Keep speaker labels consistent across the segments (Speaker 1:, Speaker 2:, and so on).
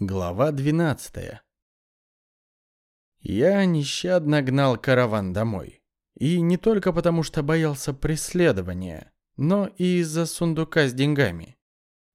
Speaker 1: Глава 12 Я нещадно гнал караван домой. И не только потому, что боялся преследования, но и из-за сундука с деньгами.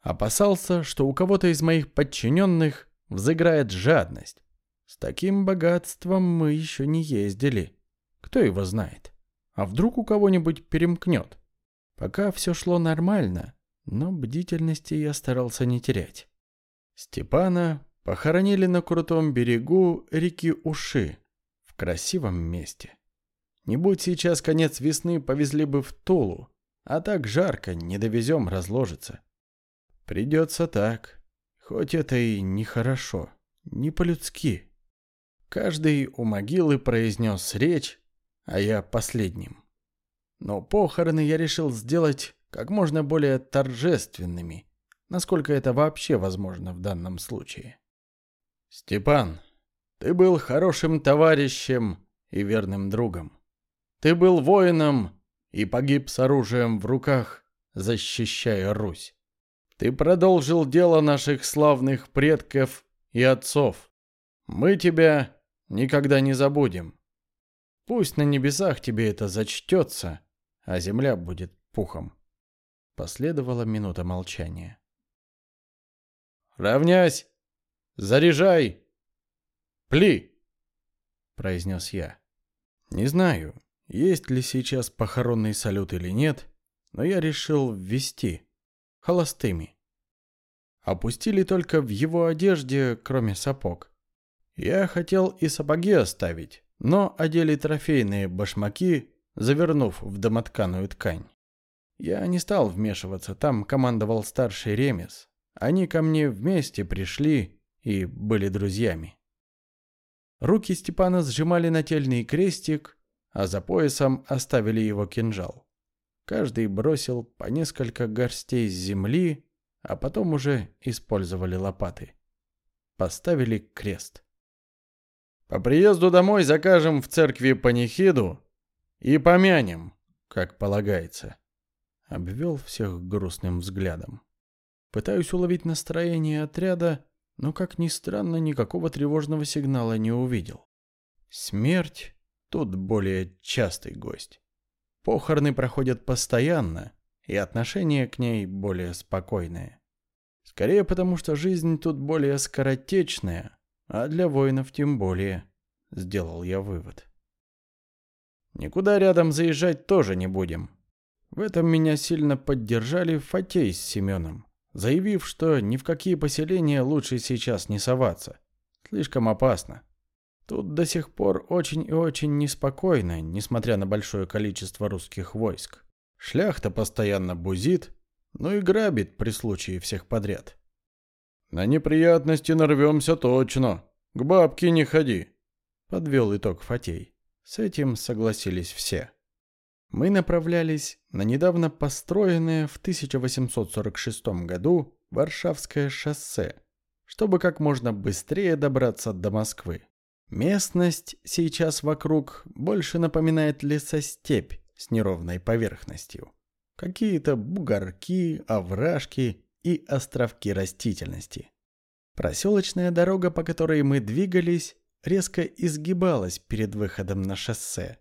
Speaker 1: Опасался, что у кого-то из моих подчиненных взыграет жадность. С таким богатством мы еще не ездили. Кто его знает? А вдруг у кого-нибудь перемкнет? Пока все шло нормально, но бдительности я старался не терять. Степана похоронили на крутом берегу реки Уши, в красивом месте. Не будь сейчас конец весны, повезли бы в Тулу, а так жарко, не довезем, разложится. Придется так, хоть это и нехорошо, не по-людски. Каждый у могилы произнес речь, а я последним. Но похороны я решил сделать как можно более торжественными, насколько это вообще возможно в данном случае. Степан, ты был хорошим товарищем и верным другом. Ты был воином и погиб с оружием в руках, защищая Русь. Ты продолжил дело наших славных предков и отцов. Мы тебя никогда не забудем. Пусть на небесах тебе это зачтется, а земля будет пухом. Последовала минута молчания. «Равнясь! Заряжай! Пли!» — произнес я. Не знаю, есть ли сейчас похоронный салют или нет, но я решил ввести. Холостыми. Опустили только в его одежде, кроме сапог. Я хотел и сапоги оставить, но одели трофейные башмаки, завернув в домотканую ткань. Я не стал вмешиваться, там командовал старший ремес, они ко мне вместе пришли и были друзьями. Руки Степана сжимали нательный крестик, а за поясом оставили его кинжал. Каждый бросил по несколько горстей земли, а потом уже использовали лопаты. Поставили крест. По приезду домой закажем в церкви панихиду и помянем, как полагается. Обвел всех грустным взглядом. Пытаюсь уловить настроение отряда, но, как ни странно, никакого тревожного сигнала не увидел. Смерть тут более частый гость. Похороны проходят постоянно, и отношение к ней более спокойное. Скорее потому, что жизнь тут более скоротечная, а для воинов тем более, сделал я вывод. Никуда рядом заезжать тоже не будем. В этом меня сильно поддержали Фатей с Семеном заявив, что ни в какие поселения лучше сейчас не соваться. Слишком опасно. Тут до сих пор очень и очень неспокойно, несмотря на большое количество русских войск. Шляхта постоянно бузит, ну и грабит при случае всех подряд. «На неприятности нарвемся точно. К бабке не ходи», — подвел итог Фатей. С этим согласились все мы направлялись на недавно построенное в 1846 году Варшавское шоссе, чтобы как можно быстрее добраться до Москвы. Местность сейчас вокруг больше напоминает лесостепь с неровной поверхностью. Какие-то бугорки, овражки и островки растительности. Проселочная дорога, по которой мы двигались, резко изгибалась перед выходом на шоссе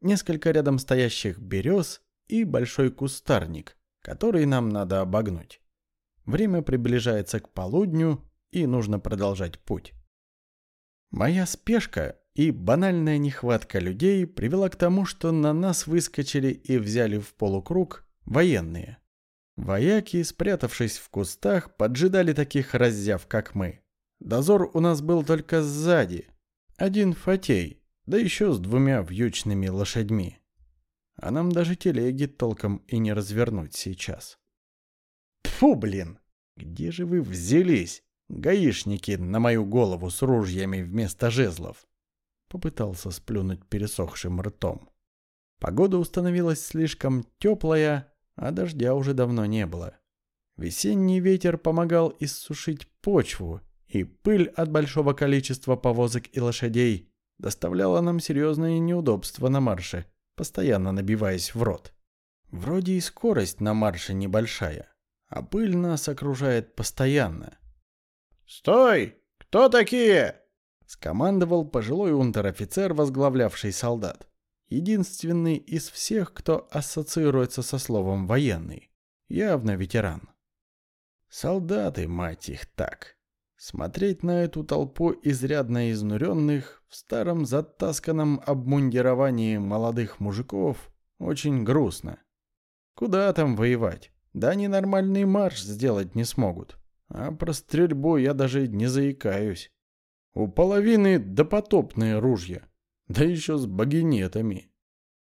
Speaker 1: несколько рядом стоящих берез и большой кустарник, который нам надо обогнуть. Время приближается к полудню, и нужно продолжать путь. Моя спешка и банальная нехватка людей привела к тому, что на нас выскочили и взяли в полукруг военные. Вояки, спрятавшись в кустах, поджидали таких раззяв, как мы. Дозор у нас был только сзади. Один фатей, да еще с двумя вьючными лошадьми. А нам даже телеги толком и не развернуть сейчас. Фу, блин! Где же вы взялись, гаишники, на мою голову с ружьями вместо жезлов? Попытался сплюнуть пересохшим ртом. Погода установилась слишком теплая, а дождя уже давно не было. Весенний ветер помогал иссушить почву, и пыль от большого количества повозок и лошадей доставляла нам серьезные неудобства на марше, постоянно набиваясь в рот. Вроде и скорость на марше небольшая, а пыль нас окружает постоянно.
Speaker 2: «Стой! Кто такие?»
Speaker 1: — скомандовал пожилой унтер-офицер, возглавлявший солдат. Единственный из всех, кто ассоциируется со словом «военный». Явно ветеран. Солдаты, мать их, так. Смотреть на эту толпу изрядно изнуренных в старом затасканном обмундировании молодых мужиков очень грустно. Куда там воевать? Да они нормальный марш сделать не смогут. А про стрельбу я даже не заикаюсь. У половины допотопные ружья. Да еще с багинетами.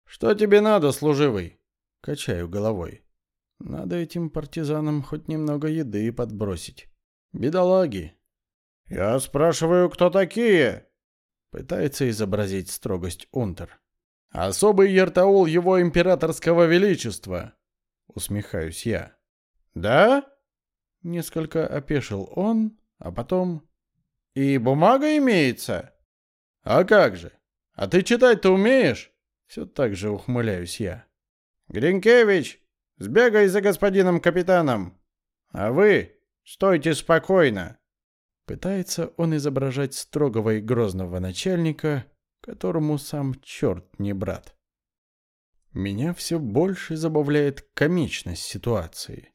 Speaker 1: «Что тебе надо, служивый?» Качаю головой. Надо этим партизанам хоть немного еды подбросить. Бедолаги.
Speaker 2: «Я спрашиваю, кто такие?»
Speaker 1: Пытается изобразить строгость Унтер. «Особый ертаул его императорского величества!» Усмехаюсь я.
Speaker 2: «Да?»
Speaker 1: Несколько опешил он, а потом...
Speaker 2: «И бумага имеется?»
Speaker 1: «А как же? А ты читать-то умеешь?» Все так же ухмыляюсь я.
Speaker 2: «Гринкевич, сбегай за господином капитаном. А вы стойте спокойно».
Speaker 1: Пытается он изображать строгого и грозного начальника, которому сам черт не брат. Меня все больше забавляет комичность ситуации.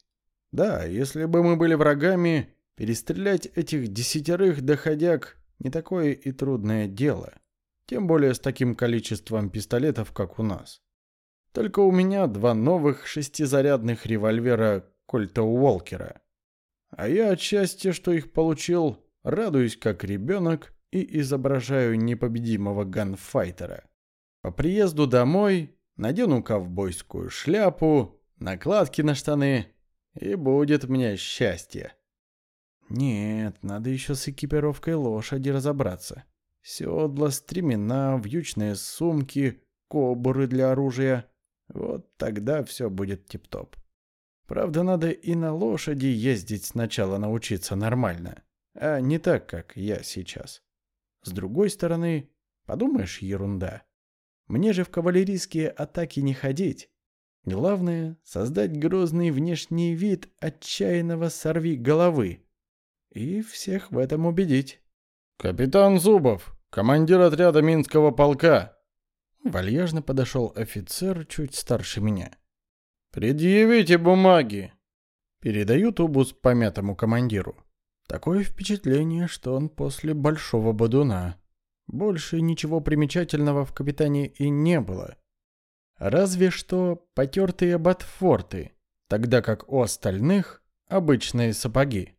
Speaker 1: Да, если бы мы были врагами, перестрелять этих десятерых доходяг не такое и трудное дело. Тем более с таким количеством пистолетов, как у нас. Только у меня два новых шестизарядных револьвера Кольта Уолкера. А я от счастья, что их получил, радуюсь как ребенок и изображаю непобедимого ганфайтера. По приезду домой надену ковбойскую шляпу, накладки на штаны, и будет мне счастье. Нет, надо еще с экипировкой лошади разобраться. Седла, стремена, вьючные сумки, кобуры для оружия. Вот тогда все будет тип-топ. Правда, надо и на лошади ездить сначала научиться нормально, а не так, как я сейчас. С другой стороны, подумаешь, ерунда. Мне же в кавалерийские атаки не ходить. Главное — создать грозный внешний вид отчаянного сорви головы. И всех в этом убедить.
Speaker 2: «Капитан Зубов, командир отряда Минского полка!»
Speaker 1: Вальяжно подошел офицер чуть старше меня.
Speaker 2: «Предъявите бумаги!»
Speaker 1: Передаю тубус помятому командиру. Такое впечатление, что он после большого бодуна. Больше ничего примечательного в капитане и не было. Разве что потертые ботфорты, тогда как у остальных обычные сапоги.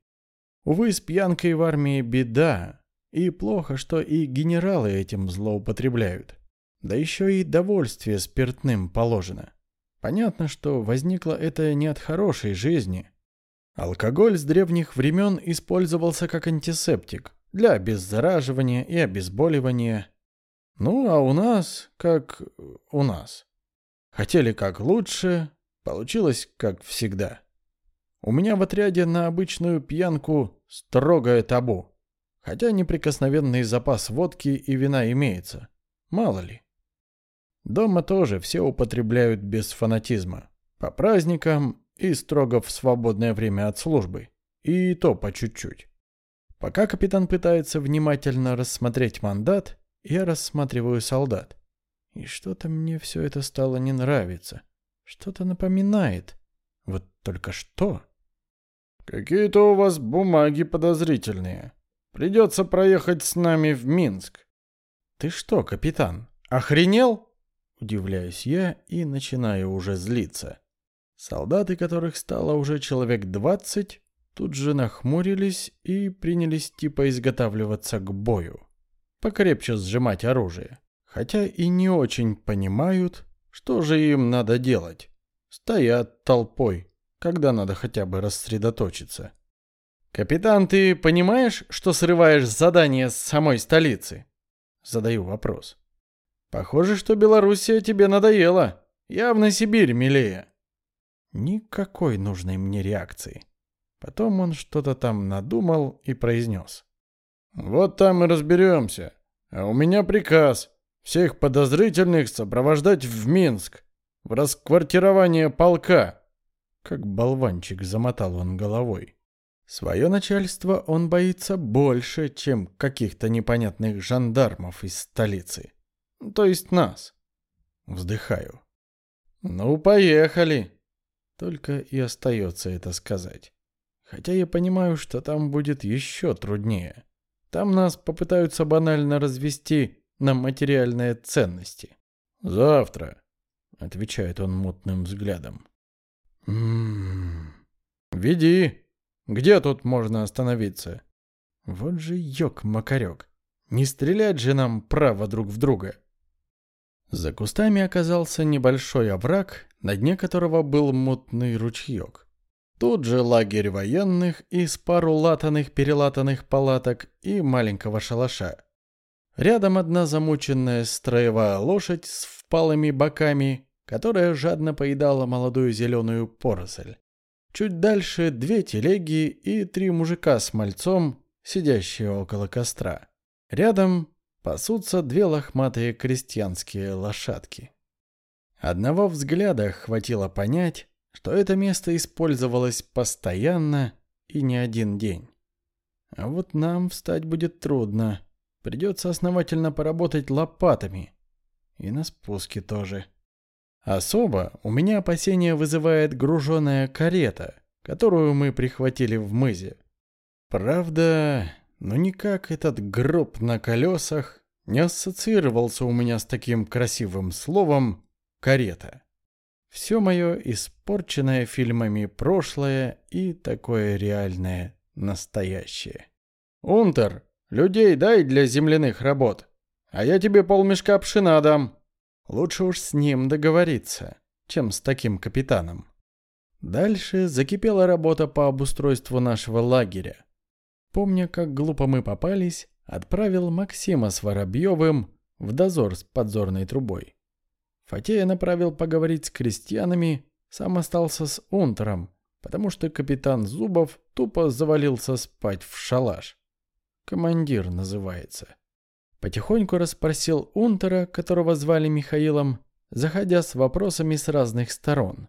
Speaker 1: Увы, с пьянкой в армии беда, и плохо, что и генералы этим злоупотребляют. Да еще и довольствие спиртным положено. Понятно, что возникло это не от хорошей жизни – Алкоголь с древних времен использовался как антисептик для обеззараживания и обезболивания. Ну, а у нас как у нас. Хотели как лучше, получилось как всегда. У меня в отряде на обычную пьянку строгое табу. Хотя неприкосновенный запас водки и вина имеется. Мало ли. Дома тоже все употребляют без фанатизма. По праздникам и строго в свободное время от службы. И то по чуть-чуть. Пока капитан пытается внимательно рассмотреть мандат, я рассматриваю солдат. И что-то мне все это стало не нравиться. Что-то напоминает. Вот только что?
Speaker 2: Какие-то у вас бумаги подозрительные. Придется проехать с нами в Минск.
Speaker 1: Ты что, капитан, охренел? Удивляюсь я и начинаю уже злиться. Солдаты, которых стало уже человек двадцать, тут же нахмурились и принялись типа изготавливаться к бою. Покрепче сжимать оружие. Хотя и не очень понимают, что же им надо делать. Стоят толпой, когда надо хотя бы рассредоточиться. «Капитан, ты понимаешь, что срываешь задание с самой столицы?» Задаю вопрос. «Похоже, что Белоруссия тебе надоела. Явно Сибирь милее». Никакой нужной мне реакции. Потом он что-то там надумал и произнес.
Speaker 2: «Вот там и разберемся. А у меня приказ всех подозрительных сопровождать в Минск, в расквартирование полка».
Speaker 1: Как болванчик замотал он головой. Свое начальство он боится больше, чем каких-то непонятных жандармов из столицы. То есть нас. Вздыхаю. Ну, поехали. Только и остается это сказать. Хотя я понимаю, что там будет еще труднее. Там нас попытаются банально развести на материальные ценности. «Завтра», — отвечает он мутным взглядом. «М-м-м. Веди. Где тут можно остановиться?» Вот же ёк-макарёк. Не стрелять же нам право друг в друга. За кустами оказался небольшой овраг, на дне которого был мутный ручеек. Тут же лагерь военных из пару латаных-перелатанных палаток и маленького шалаша. Рядом одна замученная строевая лошадь с впалыми боками, которая жадно поедала молодую зеленую поросль. Чуть дальше две телеги и три мужика с мальцом, сидящие около костра. Рядом пасутся две лохматые крестьянские лошадки. Одного взгляда хватило понять, что это место использовалось постоянно и не один день. А вот нам встать будет трудно. Придется основательно поработать лопатами. И на спуске тоже. Особо у меня опасения вызывает груженная карета, которую мы прихватили в мызе. Правда, но никак этот гроб на колесах не ассоциировался у меня с таким красивым словом «карета». Все мое испорченное фильмами прошлое и такое реальное настоящее. «Унтер, людей дай для земляных работ, а я тебе полмешка пшена дам». Лучше уж с ним договориться, чем с таким капитаном. Дальше закипела работа по обустройству нашего лагеря. Помня, как глупо мы попались, отправил Максима с Воробьевым в дозор с подзорной трубой. Фатея направил поговорить с крестьянами, сам остался с Унтером, потому что капитан Зубов тупо завалился спать в шалаш. Командир называется. Потихоньку расспросил Унтера, которого звали Михаилом, заходя с вопросами с разных сторон.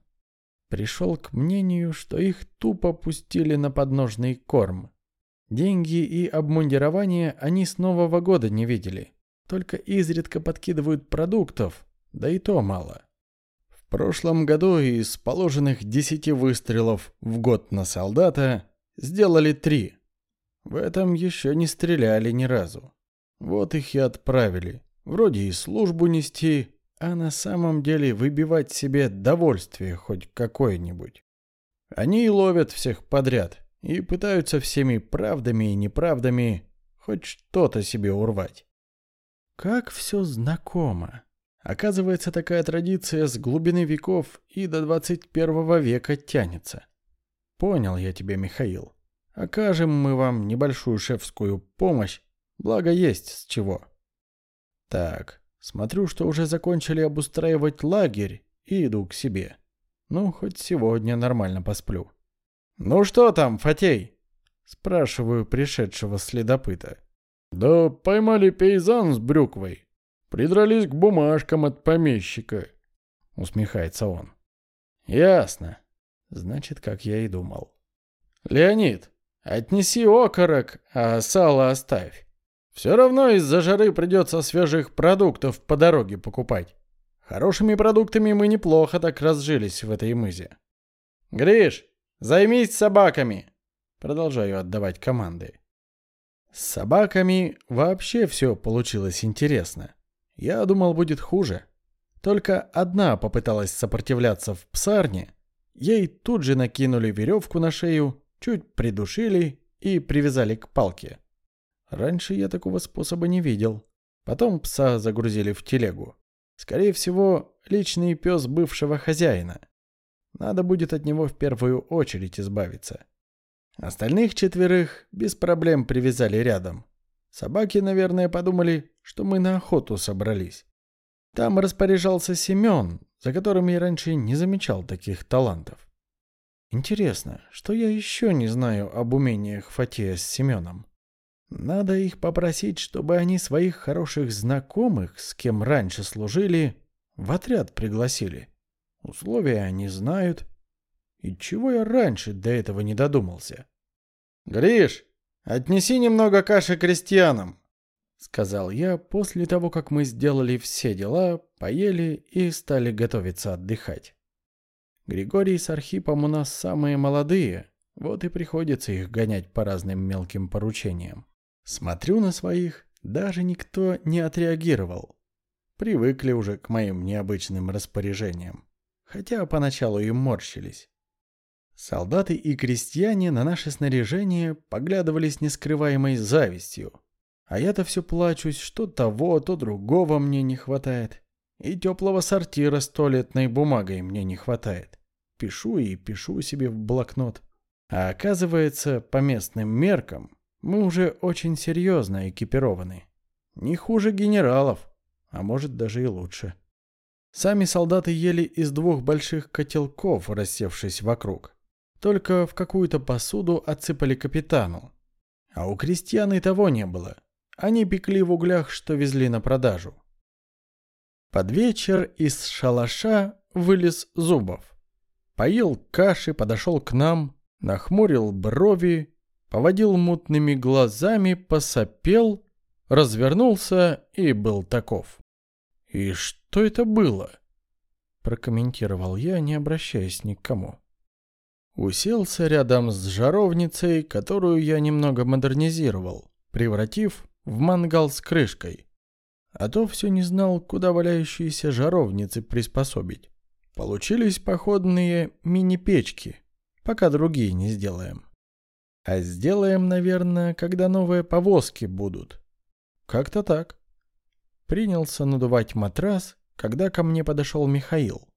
Speaker 1: Пришел к мнению, что их тупо пустили на подножный корм. Деньги и обмундирование они с Нового года не видели. Только изредка подкидывают продуктов, да и то мало. В прошлом году из положенных десяти выстрелов в год на солдата сделали три. В этом еще не стреляли ни разу. Вот их и отправили. Вроде и службу нести, а на самом деле выбивать себе довольствие хоть какое-нибудь. Они и ловят всех подряд, и пытаются всеми правдами и неправдами хоть что-то себе урвать. Как все знакомо. Оказывается, такая традиция с глубины веков и до 21 века тянется. Понял я тебя, Михаил. Окажем мы вам небольшую шефскую помощь, благо есть с чего. Так, смотрю, что уже закончили обустраивать лагерь и иду к себе. Ну, хоть сегодня нормально посплю. «Ну что там, Фатей?» — спрашиваю пришедшего следопыта. «Да поймали пейзан с брюквой. Придрались к бумажкам от помещика», — усмехается он. «Ясно. Значит, как я и думал. Леонид, отнеси окорок, а сало оставь. Все равно из-за жары придется свежих продуктов по дороге покупать. Хорошими продуктами мы неплохо так разжились в этой мызе. Гриш, Займись собаками!» Продолжаю отдавать команды. С собаками вообще все получилось интересно. Я думал, будет хуже. Только одна попыталась сопротивляться в псарне. Ей тут же накинули веревку на шею, чуть придушили и привязали к палке. Раньше я такого способа не видел. Потом пса загрузили в телегу. Скорее всего, личный пес бывшего хозяина. Надо будет от него в первую очередь избавиться. Остальных четверых без проблем привязали рядом. Собаки, наверное, подумали, что мы на охоту собрались. Там распоряжался Семен, за которым я раньше не замечал таких талантов. Интересно, что я еще не знаю об умениях Фатея с Семеном? Надо их попросить, чтобы они своих хороших знакомых, с кем раньше служили, в отряд пригласили. Условия они знают. И чего я раньше до этого не додумался? «Гриш, отнеси немного каши крестьянам», — сказал я после того, как мы сделали все дела, поели и стали готовиться отдыхать. Григорий с Архипом у нас самые молодые, вот и приходится их гонять по разным мелким поручениям. Смотрю на своих, даже никто не отреагировал. Привыкли уже к моим необычным распоряжениям, хотя поначалу и морщились. Солдаты и крестьяне на наше снаряжение поглядывали с нескрываемой завистью. А я-то все плачусь, что того, то другого мне не хватает. И теплого сортира с туалетной бумагой мне не хватает. Пишу и пишу себе в блокнот. А оказывается, по местным меркам, мы уже очень серьезно экипированы. Не хуже генералов, а может даже и лучше. Сами солдаты ели из двух больших котелков, рассевшись вокруг. Только в какую-то посуду отсыпали капитану. А у крестьян и того не было. Они пекли в углях, что везли на продажу. Под вечер из шалаша вылез Зубов. Поел каши, подошел к нам, нахмурил брови, поводил мутными глазами, посопел, развернулся и был таков. «И что это было?» – прокомментировал я, не обращаясь ни к кому. Уселся рядом с жаровницей, которую я немного модернизировал, превратив в мангал с крышкой. А то все не знал, куда валяющиеся жаровницы приспособить. Получились походные мини-печки, пока другие не сделаем. А сделаем, наверное, когда новые повозки будут. Как-то так. Принялся надувать матрас, когда ко мне подошел Михаил.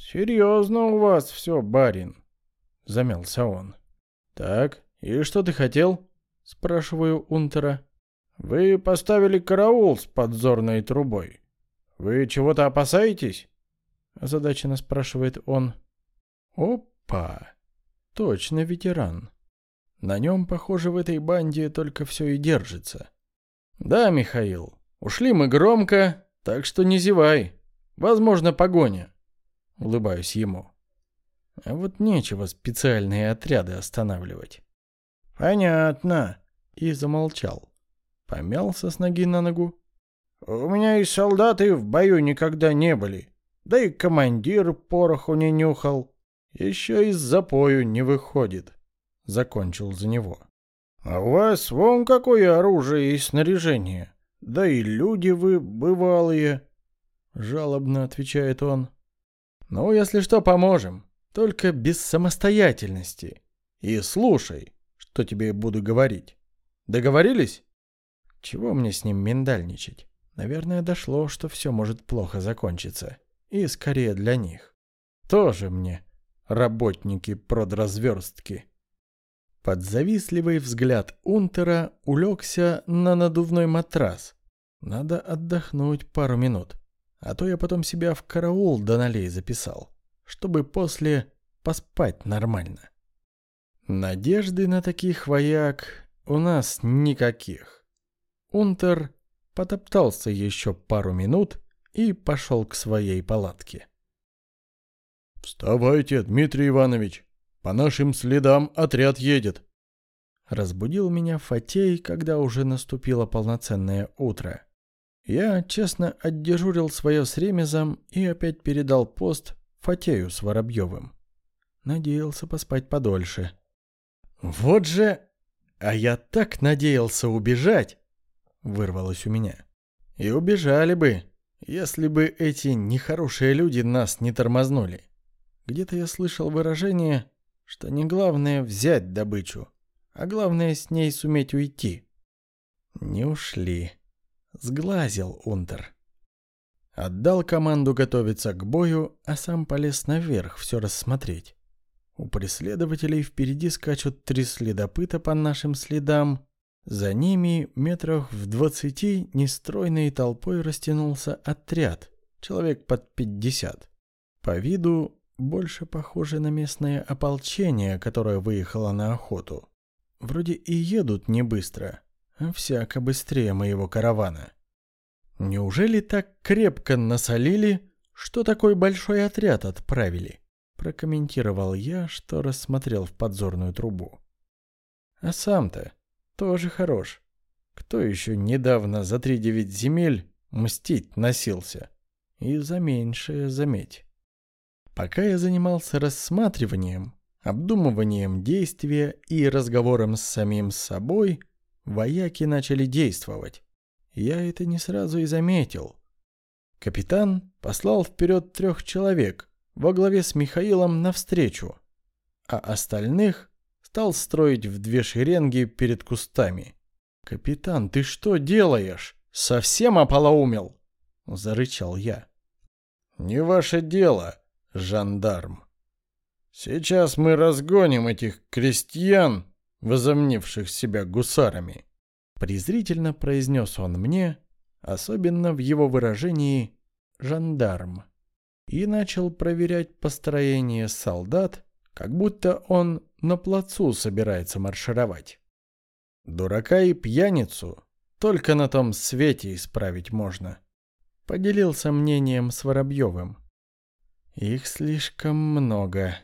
Speaker 1: «Серьезно у вас все, барин?» — замялся он. «Так, и что ты хотел?» — спрашиваю Унтера. «Вы поставили караул с подзорной трубой. Вы чего-то опасаетесь?» — озадаченно спрашивает он. «Опа! Точно ветеран. На нем, похоже, в этой банде только все и держится. Да, Михаил, ушли мы громко, так что не зевай. Возможно, погоня». Улыбаюсь ему. А вот нечего специальные отряды останавливать. Понятно. И замолчал. Помялся с ноги на ногу. У меня и солдаты в бою никогда не были. Да и командир пороху не нюхал. Еще из запою не выходит. Закончил за него. А у вас вон какое оружие и снаряжение. Да и люди вы бывалые. Жалобно отвечает он. Ну, если что, поможем. Только без самостоятельности. И слушай, что тебе буду говорить. Договорились? Чего мне с ним миндальничать? Наверное, дошло, что все может плохо закончиться. И скорее для них. Тоже мне работники продразверстки. Под завистливый взгляд Унтера улегся на надувной матрас. Надо отдохнуть пару минут. А то я потом себя в караул до налей записал чтобы после поспать нормально. Надежды на таких вояк у нас никаких. Унтер потоптался еще пару минут и пошел к своей палатке.
Speaker 2: «Вставайте, Дмитрий Иванович! По нашим следам отряд едет!»
Speaker 1: Разбудил меня Фатей, когда уже наступило полноценное утро. Я честно отдежурил свое с ремезом и опять передал пост Фатею с Воробьевым. Надеялся поспать подольше. «Вот же... А я так надеялся убежать!» Вырвалось у меня. «И убежали бы, если бы эти нехорошие люди нас не тормознули. Где-то я слышал выражение, что не главное взять добычу, а главное с ней суметь уйти. Не ушли. Сглазил Унтер. Отдал команду готовиться к бою, а сам полез наверх все рассмотреть. У преследователей впереди скачут три следопыта по нашим следам. За ними метрах в двадцати нестройной толпой растянулся отряд, человек под пятьдесят. По виду больше похоже на местное ополчение, которое выехало на охоту. Вроде и едут не быстро, а всяко быстрее моего каравана. Неужели так крепко насолили, что такой большой отряд отправили? Прокомментировал я, что рассмотрел в подзорную трубу. А сам-то тоже хорош. Кто еще недавно за три девять земель мстить носился? И за меньшее заметь. Пока я занимался рассматриванием, обдумыванием действия и разговором с самим собой, вояки начали действовать. Я это не сразу и заметил. Капитан послал вперед трех человек во главе с Михаилом навстречу, а остальных стал строить в две шеренги перед кустами. «Капитан, ты что делаешь? Совсем ополоумел?» — зарычал я.
Speaker 2: «Не ваше дело, жандарм. Сейчас мы разгоним этих крестьян, возомнивших себя гусарами», — презрительно произнес он мне, особенно в его выражении «жандарм», и начал проверять построение солдат, как будто он на плацу собирается маршировать. Дурака и пьяницу только на том свете исправить можно. Поделился мнением с Воробьевым. Их слишком много.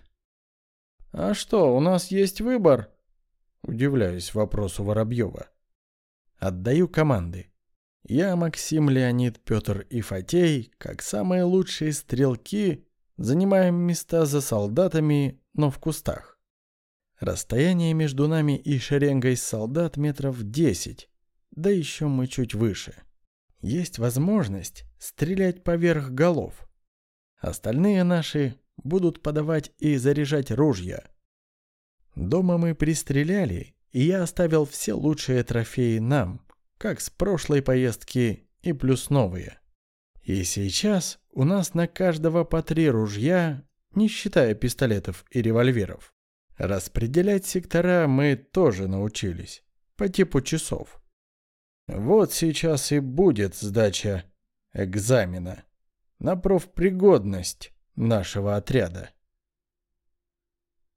Speaker 2: А что, у нас есть выбор? Удивляюсь вопросу Воробьева. Отдаю команды. Я, Максим, Леонид, Петр и Фатей, как самые лучшие стрелки, занимаем места за солдатами, но в кустах. Расстояние между нами и шеренгой солдат метров десять, да еще мы чуть выше. Есть возможность стрелять поверх голов. Остальные наши будут подавать и заряжать ружья. Дома мы пристреляли, и я оставил все лучшие трофеи нам, как с прошлой поездки и плюс новые. И сейчас у нас на каждого по три ружья, не считая пистолетов и револьверов. Распределять сектора мы тоже научились, по типу часов. Вот сейчас и будет сдача экзамена на профпригодность нашего отряда.